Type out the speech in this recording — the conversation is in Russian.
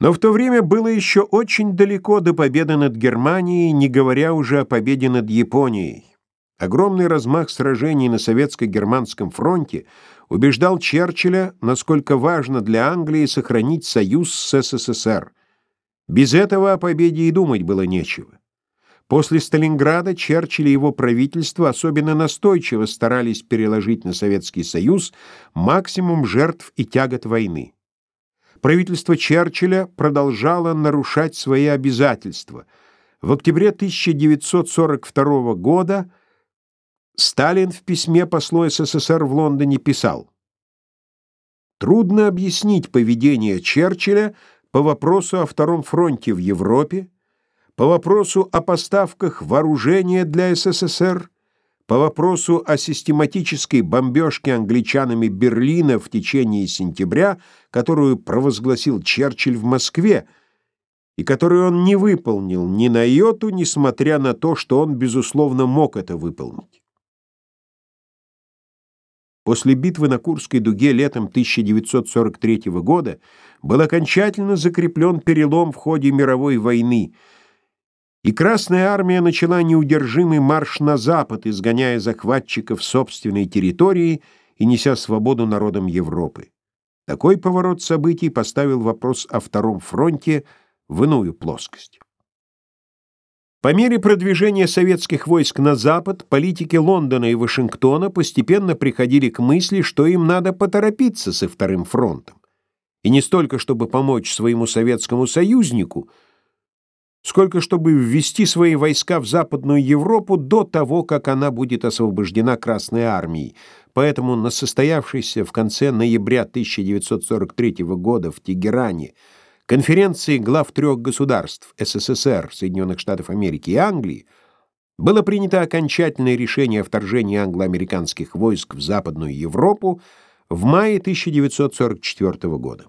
Но в то время было еще очень далеко до победы над Германией, не говоря уже о победе над Японией. Огромный размах сражений на советско-германском фронте убеждал Черчилля, насколько важно для Англии сохранить союз с СССР. Без этого о победе и думать было нечего. После Сталинграда Черчилль и его правительство особенно настойчиво старались переложить на Советский Союз максимум жертв и тягот войны правительство Черчилля продолжало нарушать свои обязательства. В октябре 1942 года Сталин в письме послу СССР в Лондоне писал «Трудно объяснить поведение Черчилля по вопросу о Втором фронте в Европе, по вопросу о поставках вооружения для СССР, по вопросу о систематической бомбежке англичанами Берлина в течение сентября, которую провозгласил Черчилль в Москве, и которую он не выполнил ни на йоту, несмотря на то, что он, безусловно, мог это выполнить. После битвы на Курской дуге летом 1943 года был окончательно закреплен перелом в ходе мировой войны – и Красная армия начала неудержимый марш на запад, изгоняя захватчиков собственной территории и неся свободу народам Европы. Такой поворот событий поставил вопрос о Втором фронте в иную плоскость. По мере продвижения советских войск на запад, политики Лондона и Вашингтона постепенно приходили к мысли, что им надо поторопиться со Вторым фронтом. И не столько, чтобы помочь своему советскому союзнику – сколько чтобы ввести свои войска в Западную Европу до того, как она будет освобождена Красной армией. Поэтому на состоявшейся в конце ноября 1943 года в Тегеране конференции глав трех государств СССР, Соединенных Штатов Америки и Англии было принято окончательное решение о вторжении англо-американских войск в Западную Европу в мае 1944 года.